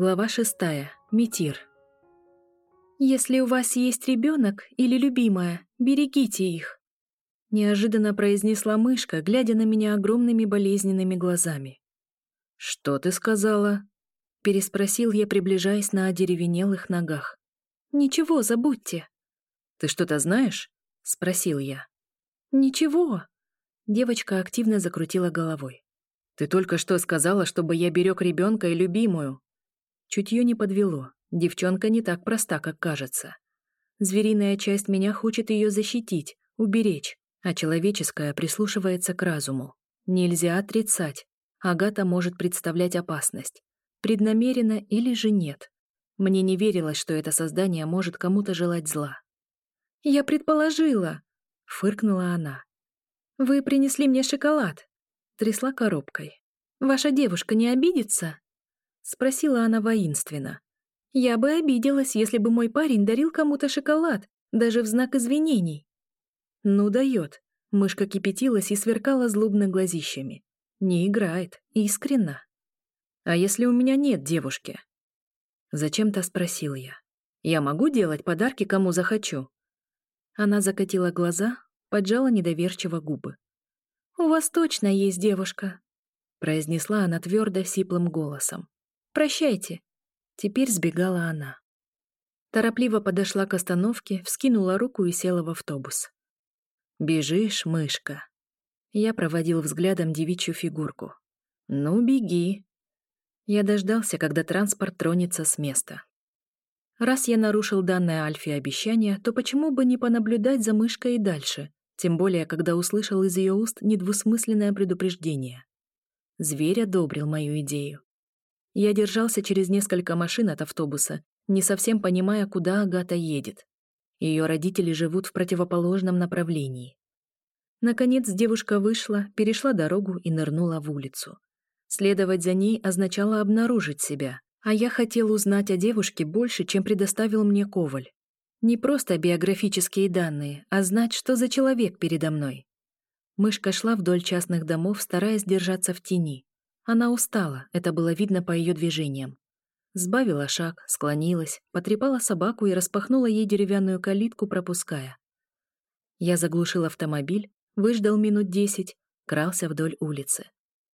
Глава шестая. Метир. «Если у вас есть ребенок или любимая, берегите их», неожиданно произнесла мышка, глядя на меня огромными болезненными глазами. «Что ты сказала?» переспросил я, приближаясь на одеревенелых ногах. «Ничего, забудьте». «Ты что-то знаешь?» спросил я. «Ничего». Девочка активно закрутила головой. «Ты только что сказала, чтобы я берег ребенка и любимую», Чутье не подвело. Девчонка не так проста, как кажется. Звериная часть меня хочет ее защитить, уберечь, а человеческая прислушивается к разуму. Нельзя отрицать. Агата может представлять опасность. Преднамеренно или же нет. Мне не верилось, что это создание может кому-то желать зла. «Я предположила!» — фыркнула она. «Вы принесли мне шоколад!» — трясла коробкой. «Ваша девушка не обидится?» — спросила она воинственно. «Я бы обиделась, если бы мой парень дарил кому-то шоколад, даже в знак извинений». «Ну, дает». Мышка кипятилась и сверкала злобно глазищами. «Не играет, искренно». «А если у меня нет девушки?» Зачем-то спросил я. «Я могу делать подарки, кому захочу?» Она закатила глаза, поджала недоверчиво губы. «У вас точно есть девушка», — произнесла она твердо сиплым голосом. Прощайте!» Теперь сбегала она. Торопливо подошла к остановке, вскинула руку и села в автобус. «Бежишь, мышка!» Я проводил взглядом девичью фигурку. «Ну, беги!» Я дождался, когда транспорт тронется с места. Раз я нарушил данное Альфе обещание, то почему бы не понаблюдать за мышкой и дальше, тем более, когда услышал из ее уст недвусмысленное предупреждение. Зверь одобрил мою идею. Я держался через несколько машин от автобуса, не совсем понимая, куда Агата едет. Ее родители живут в противоположном направлении. Наконец девушка вышла, перешла дорогу и нырнула в улицу. Следовать за ней означало обнаружить себя, а я хотел узнать о девушке больше, чем предоставил мне Коваль. Не просто биографические данные, а знать, что за человек передо мной. Мышка шла вдоль частных домов, стараясь держаться в тени. Она устала, это было видно по ее движениям. Сбавила шаг, склонилась, потрепала собаку и распахнула ей деревянную калитку, пропуская. Я заглушил автомобиль, выждал минут десять, крался вдоль улицы.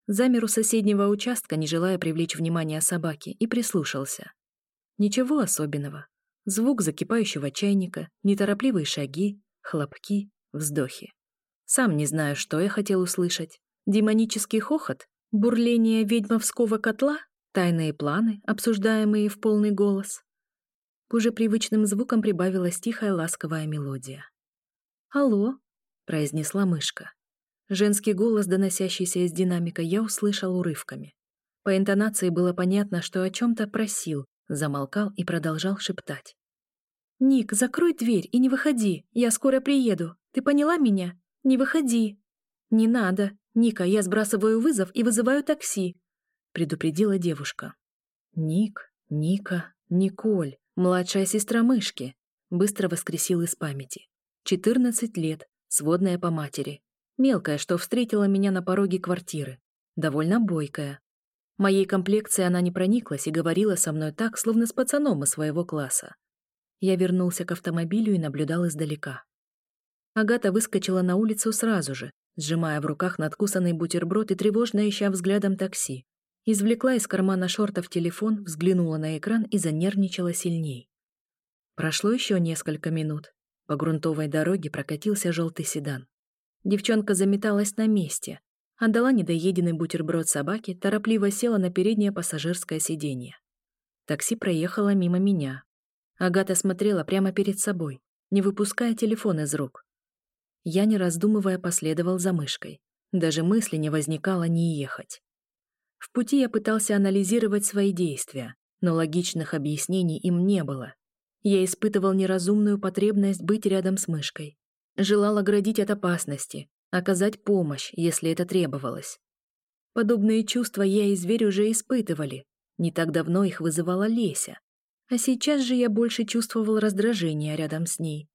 Замер у соседнего участка, не желая привлечь внимание собаки, и прислушался. Ничего особенного. Звук закипающего чайника, неторопливые шаги, хлопки, вздохи. Сам не знаю, что я хотел услышать. Демонический хохот Бурление ведьмовского котла, тайные планы, обсуждаемые в полный голос. К уже привычным звукам прибавилась тихая ласковая мелодия. «Алло», — произнесла мышка. Женский голос, доносящийся из динамика, я услышал урывками. По интонации было понятно, что о чем-то просил, замолкал и продолжал шептать. «Ник, закрой дверь и не выходи, я скоро приеду. Ты поняла меня? Не выходи!» «Не надо. Ника, я сбрасываю вызов и вызываю такси», — предупредила девушка. «Ник, Ника, Николь, младшая сестра мышки», — быстро воскресил из памяти. «Четырнадцать лет, сводная по матери. Мелкая, что встретила меня на пороге квартиры. Довольно бойкая. Моей комплекции она не прониклась и говорила со мной так, словно с пацаном из своего класса. Я вернулся к автомобилю и наблюдал издалека. Агата выскочила на улицу сразу же, сжимая в руках надкусанный бутерброд и тревожно ища взглядом такси. Извлекла из кармана шортов телефон, взглянула на экран и занервничала сильней. Прошло еще несколько минут. По грунтовой дороге прокатился желтый седан. Девчонка заметалась на месте, отдала недоеденный бутерброд собаке, торопливо села на переднее пассажирское сиденье. Такси проехало мимо меня. Агата смотрела прямо перед собой, не выпуская телефон из рук. Я, не раздумывая, последовал за мышкой. Даже мысли не возникало не ехать. В пути я пытался анализировать свои действия, но логичных объяснений им не было. Я испытывал неразумную потребность быть рядом с мышкой. Желал оградить от опасности, оказать помощь, если это требовалось. Подобные чувства я и зверь уже испытывали. Не так давно их вызывала Леся. А сейчас же я больше чувствовал раздражение рядом с ней.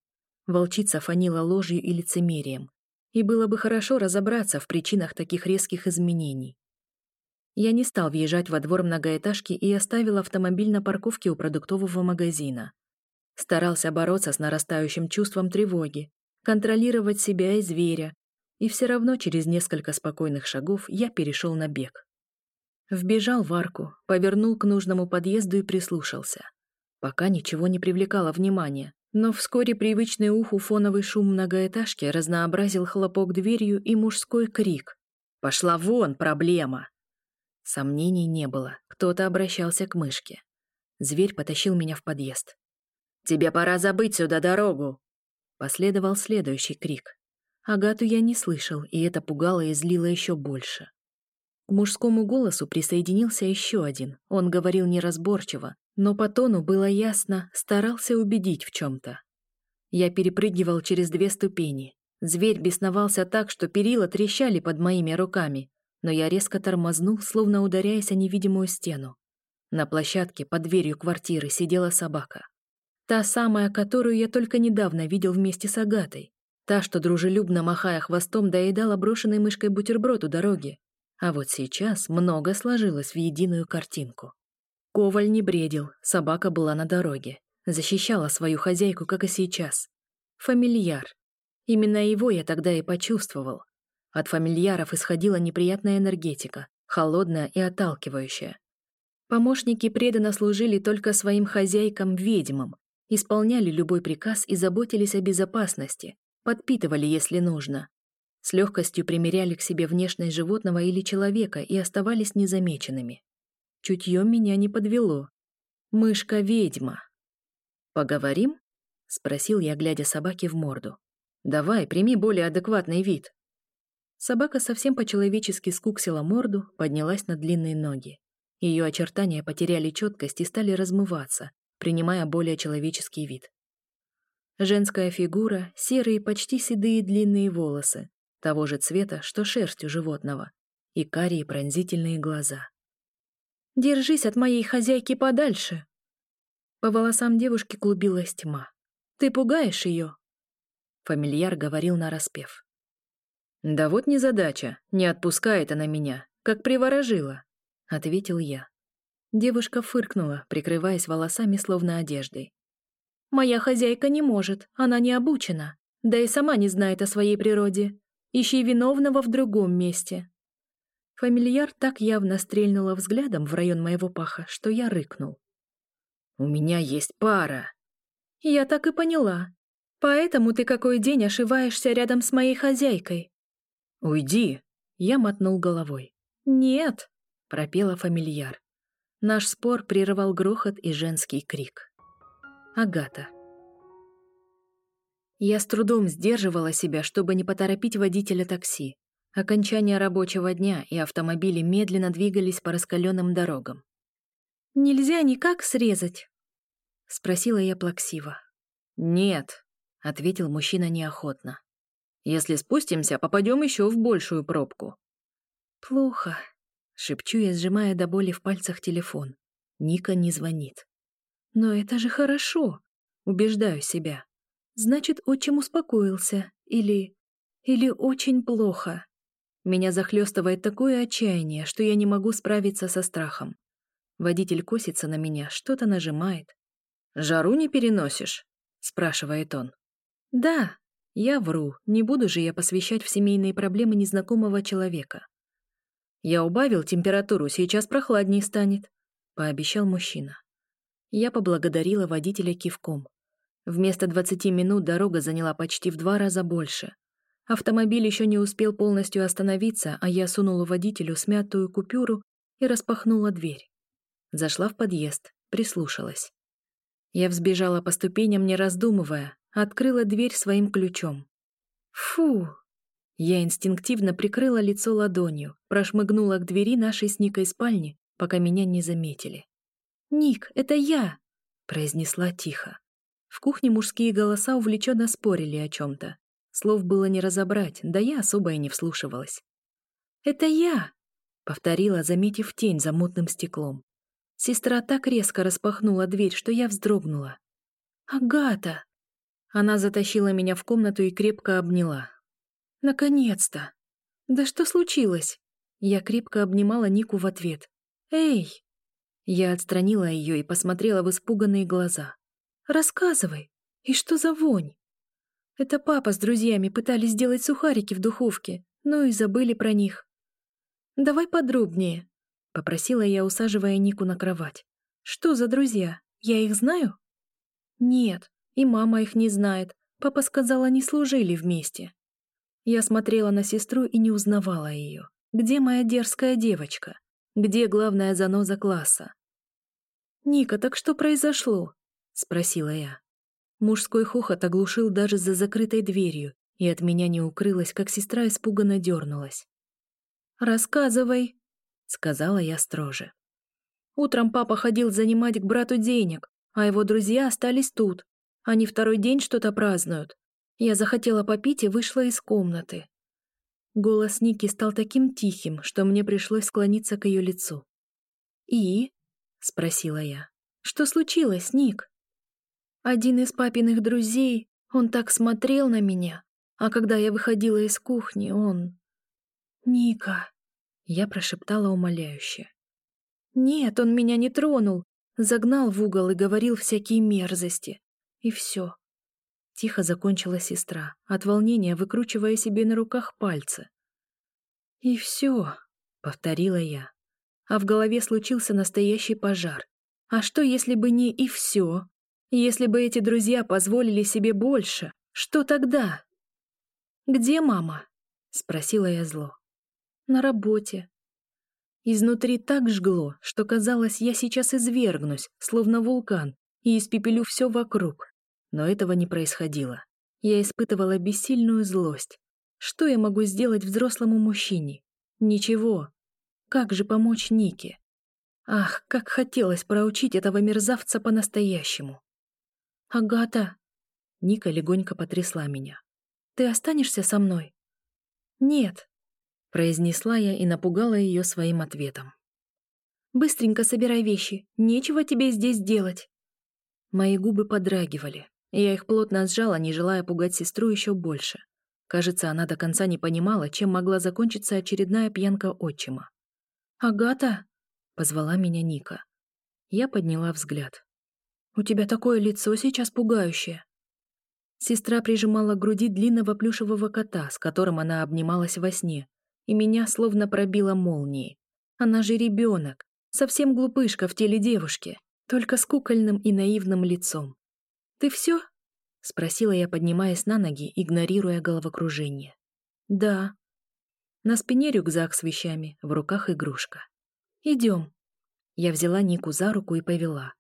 Волчица фанила ложью и лицемерием. И было бы хорошо разобраться в причинах таких резких изменений. Я не стал въезжать во двор многоэтажки и оставил автомобиль на парковке у продуктового магазина. Старался бороться с нарастающим чувством тревоги, контролировать себя и зверя, и все равно через несколько спокойных шагов я перешел на бег. Вбежал в арку, повернул к нужному подъезду и прислушался. Пока ничего не привлекало внимания, но вскоре привычный уху фоновый шум многоэтажки разнообразил хлопок дверью и мужской крик. «Пошла вон, проблема!» Сомнений не было, кто-то обращался к мышке. Зверь потащил меня в подъезд. «Тебе пора забыть сюда дорогу!» Последовал следующий крик. Агату я не слышал, и это пугало и злило еще больше. К мужскому голосу присоединился еще один. Он говорил неразборчиво, но по тону было ясно, старался убедить в чем-то. Я перепрыгивал через две ступени. Зверь бесновался так, что перила трещали под моими руками, но я резко тормознул, словно ударяясь о невидимую стену. На площадке под дверью квартиры сидела собака. Та самая, которую я только недавно видел вместе с Агатой. Та, что дружелюбно махая хвостом, доедала брошенной мышкой бутерброд у дороги. А вот сейчас много сложилось в единую картинку. Коваль не бредил, собака была на дороге. Защищала свою хозяйку, как и сейчас. Фамильяр. Именно его я тогда и почувствовал. От фамильяров исходила неприятная энергетика, холодная и отталкивающая. Помощники преданно служили только своим хозяйкам-ведьмам, исполняли любой приказ и заботились о безопасности, подпитывали, если нужно. С легкостью примеряли к себе внешность животного или человека и оставались незамеченными. Чутье меня не подвело. Мышка-ведьма. «Поговорим?» — спросил я, глядя собаке в морду. «Давай, прими более адекватный вид». Собака совсем по-человечески скуксила морду, поднялась на длинные ноги. Ее очертания потеряли четкость и стали размываться, принимая более человеческий вид. Женская фигура, серые почти седые длинные волосы, того же цвета, что шерсть у животного, и карие пронзительные глаза. «Держись от моей хозяйки подальше!» По волосам девушки клубилась тьма. «Ты пугаешь ее?» Фамильяр говорил нараспев. «Да вот незадача, не отпускает она меня, как приворожила», — ответил я. Девушка фыркнула, прикрываясь волосами, словно одеждой. «Моя хозяйка не может, она не обучена, да и сама не знает о своей природе. Ищи виновного в другом месте». Фамильяр так явно стрельнула взглядом в район моего паха, что я рыкнул. «У меня есть пара». «Я так и поняла. Поэтому ты какой день ошиваешься рядом с моей хозяйкой». «Уйди!» — я мотнул головой. «Нет!» — пропела фамильяр. Наш спор прерывал грохот и женский крик. Агата. Я с трудом сдерживала себя, чтобы не поторопить водителя такси. Окончание рабочего дня, и автомобили медленно двигались по раскаленным дорогам. «Нельзя никак срезать?» — спросила я плаксиво. «Нет», — ответил мужчина неохотно. «Если спустимся, попадем еще в большую пробку». «Плохо», Шепчу я, сжимая до боли в пальцах телефон. Ника не звонит. Но это же хорошо. Убеждаю себя. Значит, отчим успокоился. Или... Или очень плохо. Меня захлестывает такое отчаяние, что я не могу справиться со страхом. Водитель косится на меня, что-то нажимает. «Жару не переносишь?» — спрашивает он. «Да, я вру, не буду же я посвящать в семейные проблемы незнакомого человека. «Я убавил температуру, сейчас прохладней станет», — пообещал мужчина. Я поблагодарила водителя кивком. Вместо 20 минут дорога заняла почти в два раза больше. Автомобиль еще не успел полностью остановиться, а я сунула водителю смятую купюру и распахнула дверь. Зашла в подъезд, прислушалась. Я взбежала по ступеням, не раздумывая, открыла дверь своим ключом. Фу, я инстинктивно прикрыла лицо ладонью, прошмыгнула к двери нашей с Никой спальни, пока меня не заметили. «Ник, это я!» — произнесла тихо. В кухне мужские голоса увлеченно спорили о чем-то. Слов было не разобрать, да я особо и не вслушивалась. «Это я!» — повторила, заметив тень за мутным стеклом. Сестра так резко распахнула дверь, что я вздрогнула. «Агата!» Она затащила меня в комнату и крепко обняла. Наконец-то! Да что случилось? Я крепко обнимала Нику в ответ. «Эй!» Я отстранила ее и посмотрела в испуганные глаза. «Рассказывай, и что за вонь?» Это папа с друзьями пытались сделать сухарики в духовке, но и забыли про них. «Давай подробнее», — попросила я, усаживая Нику на кровать. «Что за друзья? Я их знаю?» «Нет, и мама их не знает. Папа сказал, они служили вместе». Я смотрела на сестру и не узнавала ее. Где моя дерзкая девочка? Где главная заноза класса? «Ника, так что произошло?» — спросила я. Мужской хохот оглушил даже за закрытой дверью, и от меня не укрылось, как сестра испуганно дернулась. «Рассказывай», — сказала я строже. Утром папа ходил занимать к брату денег, а его друзья остались тут. Они второй день что-то празднуют. Я захотела попить и вышла из комнаты. Голос Ники стал таким тихим, что мне пришлось склониться к ее лицу. «И?» — спросила я. «Что случилось, Ник?» Один из папиных друзей, он так смотрел на меня, а когда я выходила из кухни, он... «Ника!» — я прошептала умоляюще. «Нет, он меня не тронул, загнал в угол и говорил всякие мерзости. И все. Тихо закончила сестра, от волнения выкручивая себе на руках пальцы. «И все», — повторила я. А в голове случился настоящий пожар. А что, если бы не «и все»? Если бы эти друзья позволили себе больше, что тогда? «Где мама?» — спросила я зло. «На работе». Изнутри так жгло, что казалось, я сейчас извергнусь, словно вулкан, и испепелю все вокруг. Но этого не происходило. Я испытывала бессильную злость. Что я могу сделать взрослому мужчине? Ничего. Как же помочь Нике? Ах, как хотелось проучить этого мерзавца по-настоящему. «Агата!» Ника легонько потрясла меня. «Ты останешься со мной?» «Нет», — произнесла я и напугала ее своим ответом. «Быстренько собирай вещи, нечего тебе здесь делать». Мои губы подрагивали. Я их плотно сжала, не желая пугать сестру еще больше. Кажется, она до конца не понимала, чем могла закончиться очередная пьянка отчима. «Агата!» — позвала меня Ника. Я подняла взгляд. «У тебя такое лицо сейчас пугающее!» Сестра прижимала к груди длинного плюшевого кота, с которым она обнималась во сне, и меня словно пробила молнией. Она же ребенок, совсем глупышка в теле девушки, только с кукольным и наивным лицом. «Ты все?» — спросила я, поднимаясь на ноги, игнорируя головокружение. «Да». На спине рюкзак с вещами, в руках игрушка. «Идем». Я взяла Нику за руку и повела.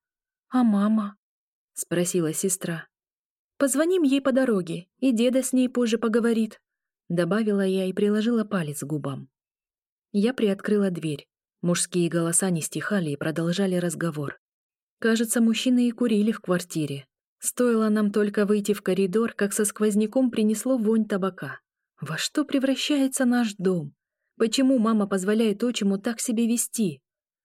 «А мама?» — спросила сестра. «Позвоним ей по дороге, и деда с ней позже поговорит», — добавила я и приложила палец к губам. Я приоткрыла дверь. Мужские голоса не стихали и продолжали разговор. Кажется, мужчины и курили в квартире, Стоило нам только выйти в коридор, как со сквозняком принесло вонь табака. Во что превращается наш дом? Почему мама позволяет отчиму так себя вести?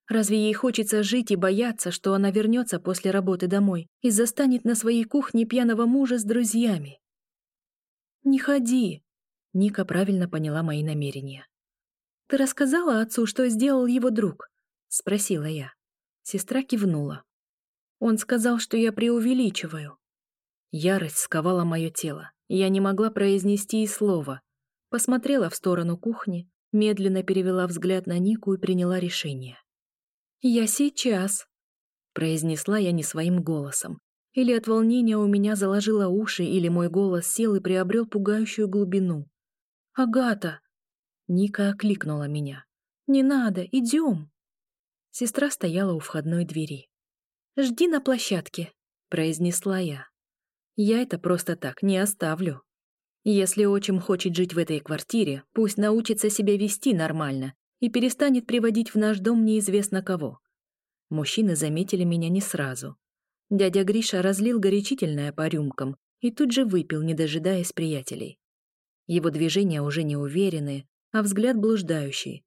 Разве ей хочется жить и бояться, что она вернется после работы домой и застанет на своей кухне пьяного мужа с друзьями? «Не ходи!» — Ника правильно поняла мои намерения. «Ты рассказала отцу, что сделал его друг?» — спросила я. Сестра кивнула. Он сказал, что я преувеличиваю. Ярость сковала мое тело. Я не могла произнести и слова. Посмотрела в сторону кухни, медленно перевела взгляд на Нику и приняла решение. «Я сейчас», — произнесла я не своим голосом. Или от волнения у меня заложило уши, или мой голос сел и приобрел пугающую глубину. «Агата!» Ника окликнула меня. «Не надо, идем!» Сестра стояла у входной двери. «Жди на площадке», — произнесла я. «Я это просто так не оставлю. Если отчим хочет жить в этой квартире, пусть научится себя вести нормально и перестанет приводить в наш дом неизвестно кого». Мужчины заметили меня не сразу. Дядя Гриша разлил горячительное по рюмкам и тут же выпил, не дожидаясь приятелей. Его движения уже не уверенные, а взгляд блуждающий.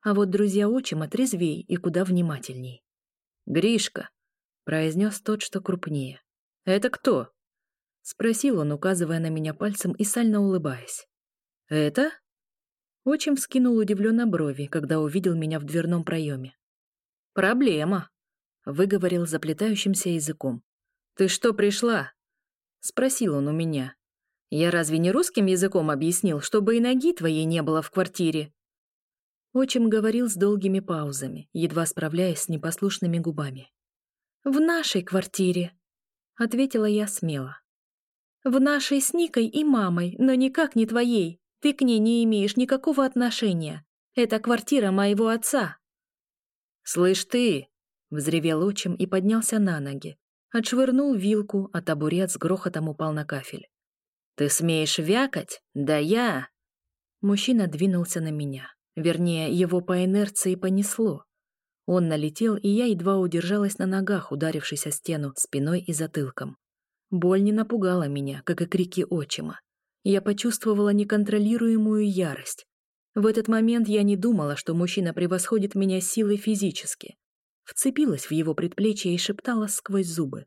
А вот друзья отчима трезвей и куда внимательней. «Гришка!» произнес тот, что крупнее. «Это кто?» — спросил он, указывая на меня пальцем и сально улыбаясь. «Это?» Отчим вскинул удивленно брови, когда увидел меня в дверном проеме. «Проблема», — выговорил заплетающимся языком. «Ты что пришла?» — спросил он у меня. «Я разве не русским языком объяснил, чтобы и ноги твоей не было в квартире?» Отчим говорил с долгими паузами, едва справляясь с непослушными губами. «В нашей квартире», — ответила я смело. «В нашей с Никой и мамой, но никак не твоей. Ты к ней не имеешь никакого отношения. Это квартира моего отца». «Слышь ты!» — взревел отчим и поднялся на ноги. Отшвырнул вилку, а табурет с грохотом упал на кафель. «Ты смеешь вякать? Да я!» Мужчина двинулся на меня. Вернее, его по инерции понесло. Он налетел, и я едва удержалась на ногах, ударившись о стену спиной и затылком. Боль не напугала меня, как и крики отчима. Я почувствовала неконтролируемую ярость. В этот момент я не думала, что мужчина превосходит меня силой физически. Вцепилась в его предплечье и шептала сквозь зубы.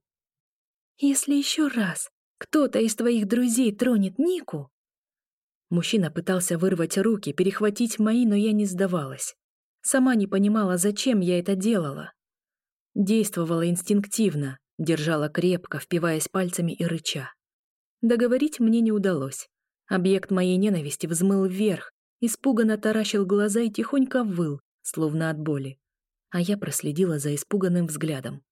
«Если еще раз кто-то из твоих друзей тронет Нику...» Мужчина пытался вырвать руки, перехватить мои, но я не сдавалась. Сама не понимала, зачем я это делала. Действовала инстинктивно, держала крепко, впиваясь пальцами и рыча. Договорить мне не удалось. Объект моей ненависти взмыл вверх, испуганно таращил глаза и тихонько выл, словно от боли. А я проследила за испуганным взглядом.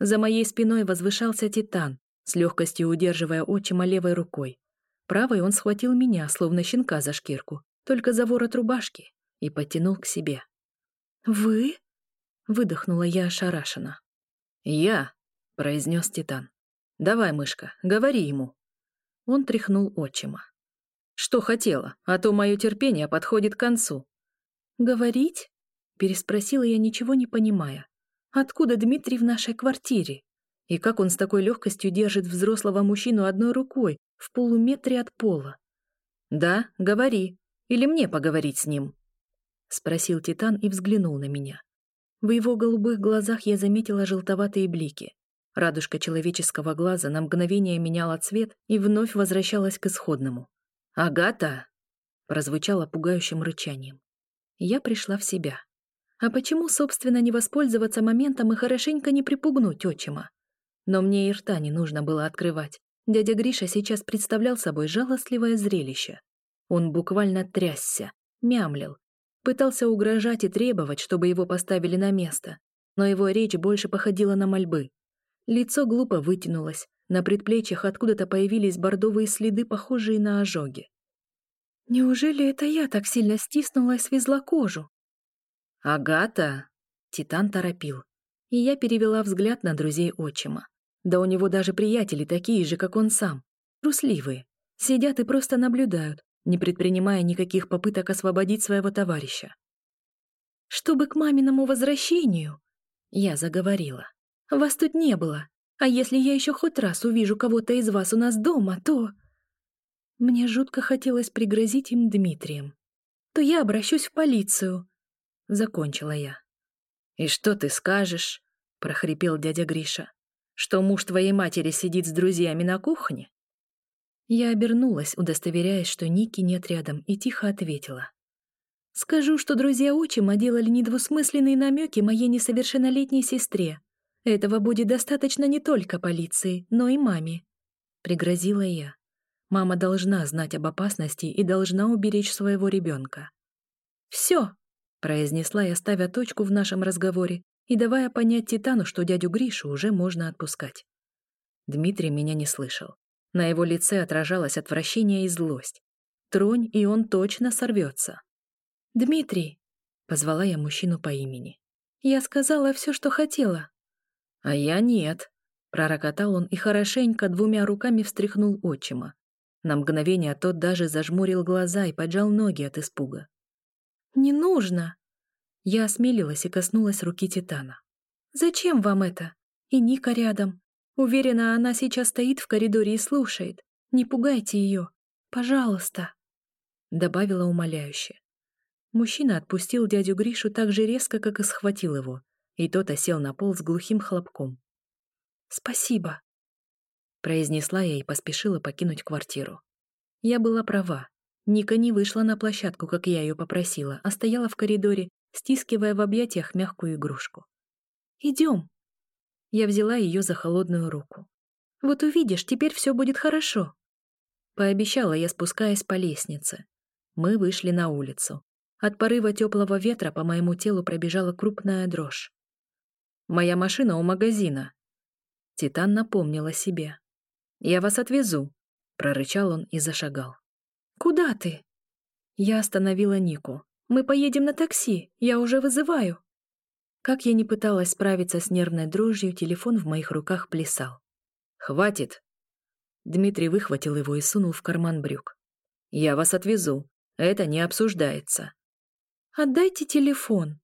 За моей спиной возвышался Титан, с легкостью удерживая отчима левой рукой. Правой он схватил меня, словно щенка за шкирку, только за ворот рубашки, и подтянул к себе. «Вы?» — выдохнула я ошарашенно. «Я», — произнес Титан. «Давай, мышка, говори ему». Он тряхнул отчима. Что хотела, а то мое терпение подходит к концу. «Говорить?» — переспросила я, ничего не понимая. «Откуда Дмитрий в нашей квартире? И как он с такой легкостью держит взрослого мужчину одной рукой в полуметре от пола?» «Да, говори. Или мне поговорить с ним?» — спросил Титан и взглянул на меня. В его голубых глазах я заметила желтоватые блики. Радужка человеческого глаза на мгновение меняла цвет и вновь возвращалась к исходному. «Агата!» — прозвучало пугающим рычанием. Я пришла в себя. А почему, собственно, не воспользоваться моментом и хорошенько не припугнуть отчима? Но мне и рта не нужно было открывать. Дядя Гриша сейчас представлял собой жалостливое зрелище. Он буквально трясся, мямлил, пытался угрожать и требовать, чтобы его поставили на место, но его речь больше походила на мольбы. Лицо глупо вытянулось, на предплечьях откуда-то появились бордовые следы, похожие на ожоги. Неужели это я так сильно стиснула и свезла кожу? «Агата!» — Титан торопил. И я перевела взгляд на друзей отчима. Да у него даже приятели такие же, как он сам. Трусливые. Сидят и просто наблюдают, не предпринимая никаких попыток освободить своего товарища. «Чтобы к маминому возвращению...» Я заговорила. «Вас тут не было. А если я еще хоть раз увижу кого-то из вас у нас дома, то...» Мне жутко хотелось пригрозить им Дмитрием. «То я обращусь в полицию», — закончила я. «И что ты скажешь?» — прохрипел дядя Гриша. «Что муж твоей матери сидит с друзьями на кухне?» Я обернулась, удостоверяясь, что Ники нет рядом, и тихо ответила. «Скажу, что друзья отчима делали недвусмысленные намеки моей несовершеннолетней сестре, этого будет достаточно не только полиции, но и маме. Пригрозила я. Мама должна знать об опасности и должна уберечь своего ребенка. «Все!» — произнесла я, ставя точку в нашем разговоре и давая понять Титану, что дядю Гришу уже можно отпускать. Дмитрий меня не слышал. На его лице отражалось отвращение и злость. Тронь, и он точно сорвется. «Дмитрий!» — позвала я мужчину по имени. «Я сказала все, что хотела. «А я нет», — пророкотал он и хорошенько двумя руками встряхнул отчима. На мгновение тот даже зажмурил глаза и поджал ноги от испуга. «Не нужно!» Я осмелилась и коснулась руки Титана. «Зачем вам это? И Ника рядом. Уверена, она сейчас стоит в коридоре и слушает. Не пугайте ее. Пожалуйста!» Добавила умоляюще. Мужчина отпустил дядю Гришу так же резко, как и схватил его, и тот осел на пол с глухим хлопком. «Спасибо», — произнесла я и поспешила покинуть квартиру. Я была права. Ника не вышла на площадку, как я ее попросила, а стояла в коридоре, стискивая в объятиях мягкую игрушку. «Идем!» Я взяла ее за холодную руку. «Вот увидишь, теперь все будет хорошо!» Пообещала я, спускаясь по лестнице. Мы вышли на улицу. От порыва теплого ветра по моему телу пробежала крупная дрожь. «Моя машина у магазина». Титан напомнила себе. «Я вас отвезу», — прорычал он и зашагал. «Куда ты?» Я остановила Нику. «Мы поедем на такси, я уже вызываю». Как я не пыталась справиться с нервной дрожью, телефон в моих руках плясал. «Хватит!» Дмитрий выхватил его и сунул в карман брюк. «Я вас отвезу. Это не обсуждается». «Отдайте телефон», —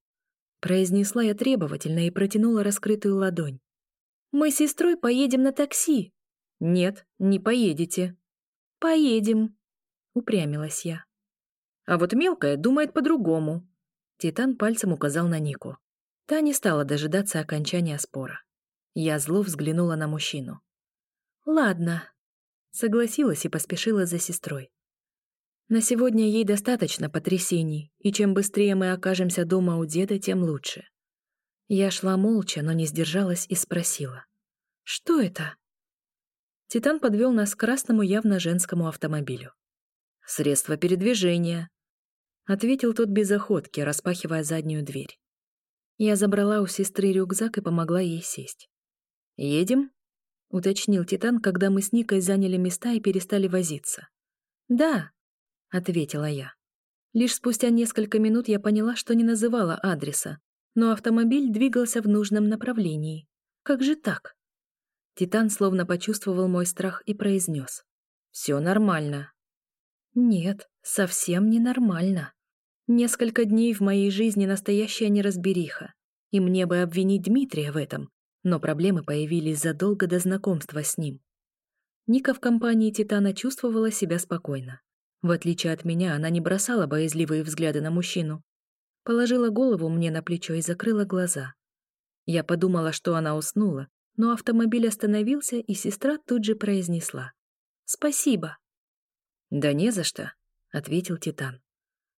произнесла я требовательно и протянула раскрытую ладонь. «Мы с сестрой поедем на такси». «Нет, не поедете». «Поедем», — упрямилась я. А вот мелкая думает по-другому. Титан пальцем указал на Нику. Та не стала дожидаться окончания спора. Я зло взглянула на мужчину. «Ладно», — согласилась и поспешила за сестрой. На сегодня ей достаточно потрясений, и чем быстрее мы окажемся дома у деда, тем лучше. Я шла молча, но не сдержалась и спросила. «Что это?» Титан подвел нас к красному явно женскому автомобилю средство передвижения», — ответил тот без охотки, распахивая заднюю дверь. Я забрала у сестры рюкзак и помогла ей сесть. «Едем?» — уточнил Титан, когда мы с Никой заняли места и перестали возиться. «Да», — ответила я. Лишь спустя несколько минут я поняла, что не называла адреса, но автомобиль двигался в нужном направлении. Как же так? Титан словно почувствовал мой страх и произнес. «Все нормально». Нет, совсем ненормально. Несколько дней в моей жизни настоящая неразбериха, и мне бы обвинить Дмитрия в этом, но проблемы появились задолго до знакомства с ним. Ника в компании Титана чувствовала себя спокойно. В отличие от меня, она не бросала боязливые взгляды на мужчину. Положила голову мне на плечо и закрыла глаза. Я подумала, что она уснула, но автомобиль остановился, и сестра тут же произнесла. «Спасибо». «Да не за что», — ответил Титан.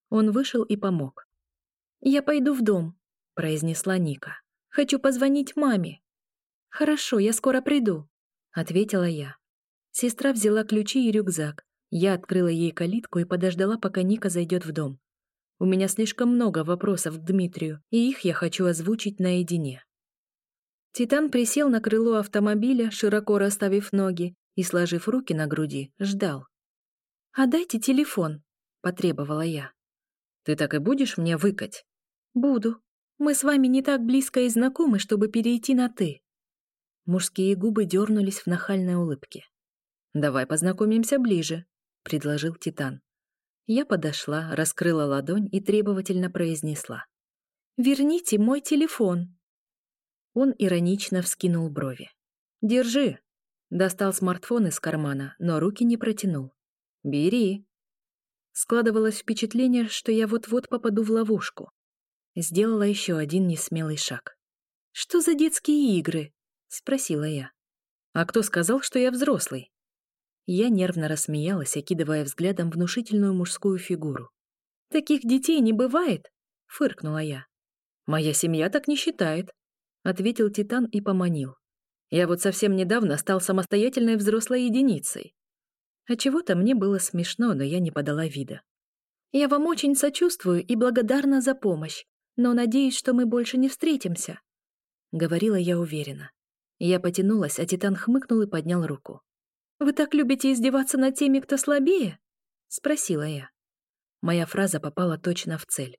Он вышел и помог. «Я пойду в дом», — произнесла Ника. «Хочу позвонить маме». «Хорошо, я скоро приду», — ответила я. Сестра взяла ключи и рюкзак. Я открыла ей калитку и подождала, пока Ника зайдет в дом. У меня слишком много вопросов к Дмитрию, и их я хочу озвучить наедине. Титан присел на крыло автомобиля, широко расставив ноги и, сложив руки на груди, ждал. «Отдайте телефон», — потребовала я. «Ты так и будешь мне выкать?» «Буду. Мы с вами не так близко и знакомы, чтобы перейти на «ты». Мужские губы дернулись в нахальной улыбке. «Давай познакомимся ближе», — предложил Титан. Я подошла, раскрыла ладонь и требовательно произнесла. «Верните мой телефон». Он иронично вскинул брови. «Держи». Достал смартфон из кармана, но руки не протянул. «Бери». Складывалось впечатление, что я вот-вот попаду в ловушку. Сделала еще один несмелый шаг. «Что за детские игры?» — спросила я. «А кто сказал, что я взрослый?» Я нервно рассмеялась, окидывая взглядом внушительную мужскую фигуру. «Таких детей не бывает!» — фыркнула я. «Моя семья так не считает», — ответил Титан и поманил. «Я вот совсем недавно стал самостоятельной взрослой единицей. А чего-то мне было смешно, но я не подала вида. «Я вам очень сочувствую и благодарна за помощь, но надеюсь, что мы больше не встретимся», — говорила я уверенно. Я потянулась, а Титан хмыкнул и поднял руку. «Вы так любите издеваться над теми, кто слабее?» — спросила я. Моя фраза попала точно в цель.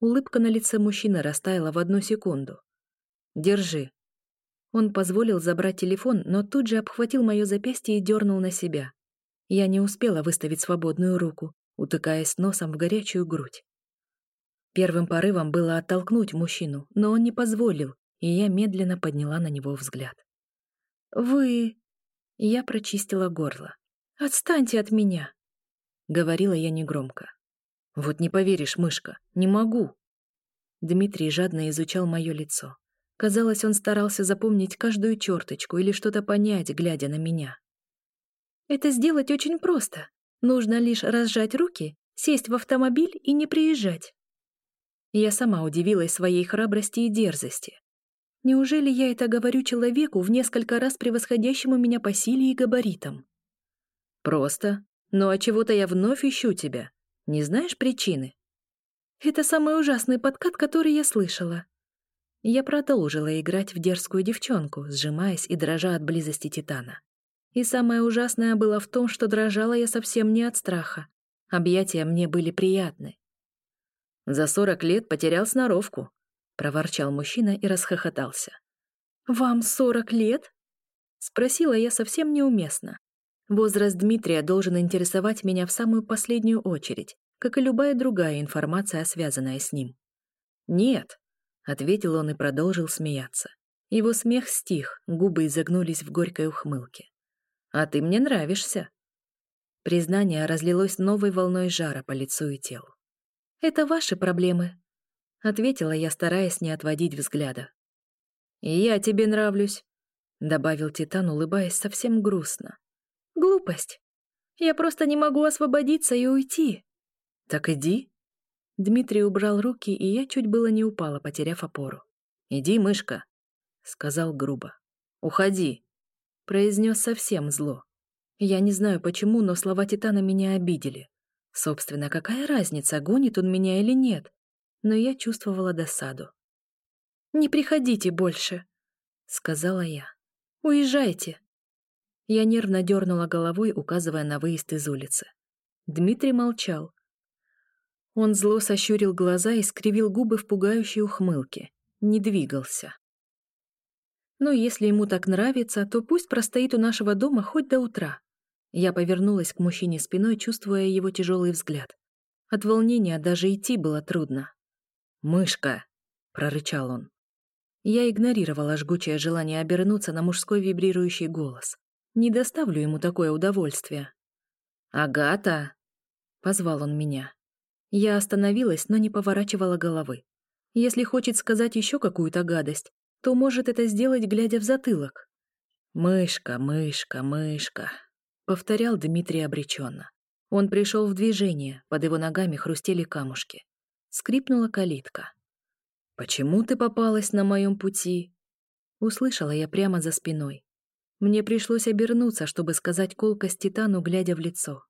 Улыбка на лице мужчины растаяла в одну секунду. «Держи». Он позволил забрать телефон, но тут же обхватил мое запястье и дернул на себя. Я не успела выставить свободную руку, утыкаясь носом в горячую грудь. Первым порывом было оттолкнуть мужчину, но он не позволил, и я медленно подняла на него взгляд. «Вы...» Я прочистила горло. «Отстаньте от меня!» Говорила я негромко. «Вот не поверишь, мышка, не могу!» Дмитрий жадно изучал мое лицо. Казалось, он старался запомнить каждую черточку или что-то понять, глядя на меня. Это сделать очень просто. Нужно лишь разжать руки Сесть в автомобиль и не приезжать. Я сама удивилась своей храбрости и дерзости. Неужели я это говорю человеку, в несколько раз превосходящему меня по силе и габаритам? Просто. Ну а чего-то я вновь ищу тебя. Не знаешь причины? Это самый ужасный подкат, который я слышала. Я продолжила играть в дерзкую девчонку, сжимаясь и дрожа от близости Титана. И самое ужасное было в том, что дрожала я совсем не от страха. Объятия мне были приятны. За сорок лет потерял сноровку, — проворчал мужчина и расхохотался. «Вам сорок лет?» — спросила я совсем неуместно. Возраст Дмитрия должен интересовать меня в самую последнюю очередь, как и любая другая информация, связанная с ним. «Нет», — ответил он и продолжил смеяться. Его смех стих, губы изогнулись в горькой ухмылке. «А ты мне нравишься». Признание разлилось новой волной жара по лицу и телу. «Это ваши проблемы», — ответила я, стараясь не отводить взгляда. «И я тебе нравлюсь», — добавил Титан, улыбаясь совсем грустно. «Глупость. Я просто не могу освободиться и уйти». «Так иди». Дмитрий убрал руки, и я чуть было не упала, потеряв опору. «Иди, мышка», — сказал грубо. «Уходи», — произнес совсем зло. Я не знаю почему, но слова Титана меня обидели. Собственно, какая разница, гонит он меня или нет? Но я чувствовала досаду. «Не приходите больше», — сказала я. «Уезжайте». Я нервно дернула головой, указывая на выезд из улицы. Дмитрий молчал. Он зло сощурил глаза и скривил губы в пугающей ухмылке. Не двигался. Но если ему так нравится, то пусть простоит у нашего дома хоть до утра. Я повернулась к мужчине спиной, чувствуя его тяжелый взгляд. От волнения даже идти было трудно. «Мышка!» — прорычал он. Я игнорировала жгучее желание обернуться на мужской вибрирующий голос. Не доставлю ему такое удовольствие. «Агата!» — позвал он меня. Я остановилась, но не поворачивала головы. Если хочет сказать еще какую-то гадость, то может это сделать, глядя в затылок. «Мышка, мышка, мышка!» повторял Дмитрий обреченно. Он пришел в движение, под его ногами хрустели камушки. Скрипнула калитка. «Почему ты попалась на моем пути?» Услышала я прямо за спиной. Мне пришлось обернуться, чтобы сказать колкость Титану, глядя в лицо.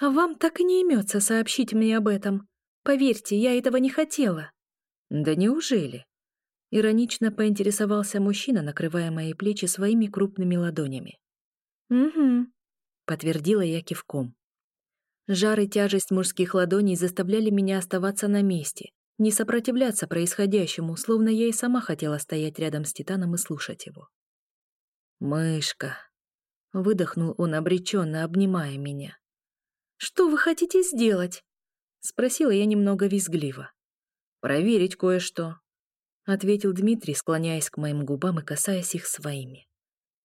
«А вам так и не имется сообщить мне об этом. Поверьте, я этого не хотела». «Да неужели?» Иронично поинтересовался мужчина, накрывая мои плечи своими крупными ладонями. «Угу», — подтвердила я кивком. Жар и тяжесть мужских ладоней заставляли меня оставаться на месте, не сопротивляться происходящему, словно я и сама хотела стоять рядом с Титаном и слушать его. «Мышка», — выдохнул он обреченно, обнимая меня. «Что вы хотите сделать?» — спросила я немного визгливо. «Проверить кое-что», — ответил Дмитрий, склоняясь к моим губам и касаясь их своими.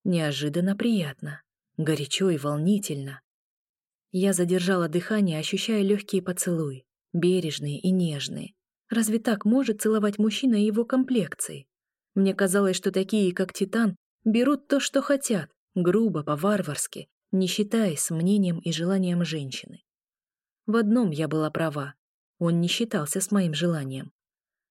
Неожиданно приятно горячо и волнительно. Я задержала дыхание, ощущая легкие поцелуи, бережные и нежные. Разве так может целовать мужчина его комплекции? Мне казалось, что такие, как Титан, берут то, что хотят, грубо, по-варварски, не считаясь с мнением и желанием женщины. В одном я была права. Он не считался с моим желанием.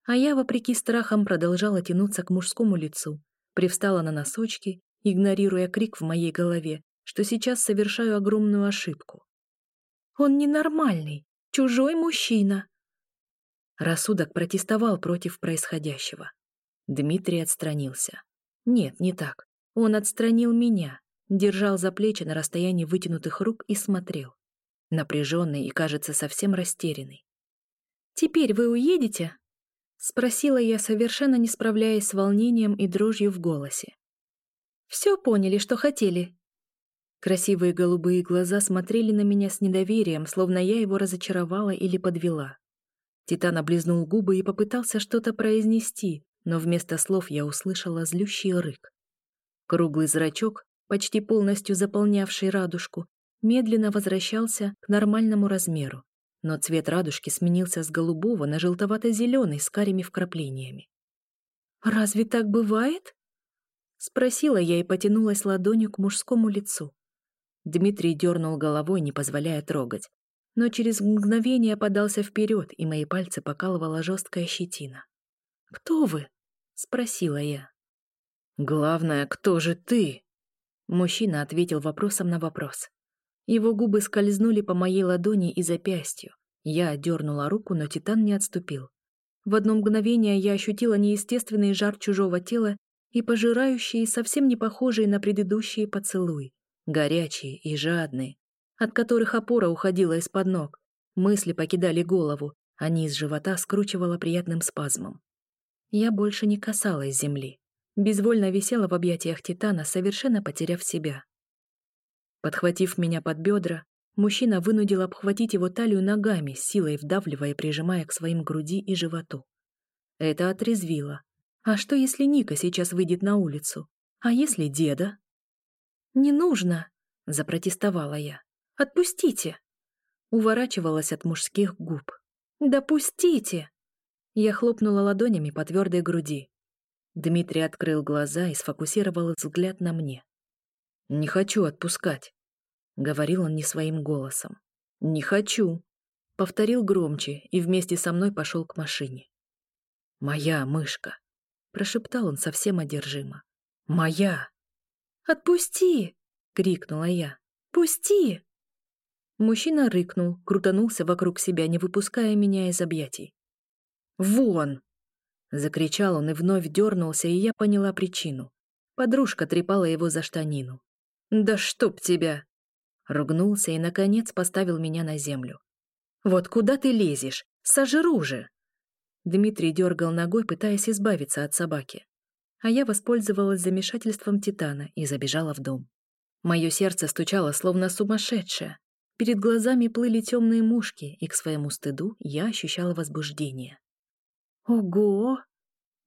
А я, вопреки страхам, продолжала тянуться к мужскому лицу, привстала на носочки, игнорируя крик в моей голове, что сейчас совершаю огромную ошибку. Он ненормальный, чужой мужчина. Рассудок протестовал против происходящего. Дмитрий отстранился. Нет, не так. Он отстранил меня, держал за плечи на расстоянии вытянутых рук и смотрел. Напряженный и, кажется, совсем растерянный. «Теперь вы уедете?» — спросила я, совершенно не справляясь с волнением и дрожью в голосе. «Все поняли, что хотели, Красивые голубые глаза смотрели на меня с недоверием, словно я его разочаровала или подвела. Титан облизнул губы и попытался что-то произнести, но вместо слов я услышала злющий рык. Круглый зрачок, почти полностью заполнявший радужку, медленно возвращался к нормальному размеру, но цвет радужки сменился с голубого на желтовато-зеленый с карими вкраплениями. «Разве так бывает?» — спросила я и потянулась ладонью к мужскому лицу. Дмитрий дернул головой, не позволяя трогать. но через мгновение подался вперед, и мои пальцы покалывала жесткая щетина. «Кто вы?» — спросила я. «Главное, кто же ты?» Мужчина ответил вопросом на вопрос. Его губы скользнули по моей ладони и запястью. Я отдернула руку, но Титан не отступил. В одно мгновение я ощутила неестественный жар чужого тела и пожирающие, совсем не похожие на предыдущие поцелуй, горячие и жадные, от которых опора уходила из-под ног. Мысли покидали голову, а низ живота скручивало приятным спазмом. Я больше не касалась земли. Безвольно висела в объятиях Титана, совершенно потеряв себя. Подхватив меня под бедра, мужчина вынудил обхватить его талию ногами, силой вдавливая и прижимая к своим груди и животу. Это отрезвило. А что, если Ника сейчас выйдет на улицу? А если деда? «Не нужно!» — запротестовала я. «Отпустите!» Уворачивалась от мужских губ. «Допустите!» Я хлопнула ладонями по твердой груди. Дмитрий открыл глаза и сфокусировал взгляд на мне. «Не хочу отпускать», — говорил он не своим голосом. «Не хочу», — повторил громче и вместе со мной пошел к машине. «Моя мышка», — прошептал он совсем одержимо. «Моя!» «Отпусти!» — крикнула я. «Пусти!» Мужчина рыкнул, крутанулся вокруг себя, не выпуская меня из объятий. «Вон!» — закричал он и вновь дернулся, и я поняла причину. Подружка трепала его за штанину. «Да чтоб тебя!» Ругнулся и, наконец, поставил меня на землю. «Вот куда ты лезешь? Сожру же!» Дмитрий дергал ногой, пытаясь избавиться от собаки. А я воспользовалась замешательством Титана и забежала в дом. Мое сердце стучало, словно сумасшедшее. Перед глазами плыли темные мушки, и к своему стыду я ощущала возбуждение. «Ого!»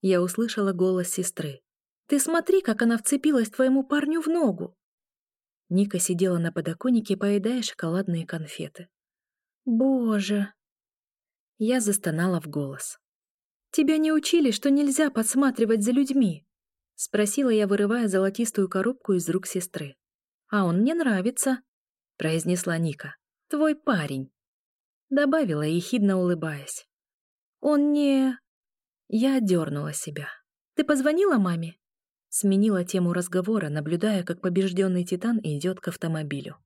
Я услышала голос сестры. «Ты смотри, как она вцепилась твоему парню в ногу!» Ника сидела на подоконнике, поедая шоколадные конфеты. «Боже!» Я застонала в голос. «Тебя не учили, что нельзя подсматривать за людьми?» Спросила я, вырывая золотистую коробку из рук сестры. «А он мне нравится», — произнесла Ника. «Твой парень», — добавила, ехидно улыбаясь. «Он не...» Я отдернула себя. «Ты позвонила маме?» Сменила тему разговора, наблюдая, как побежденный Титан идет к автомобилю.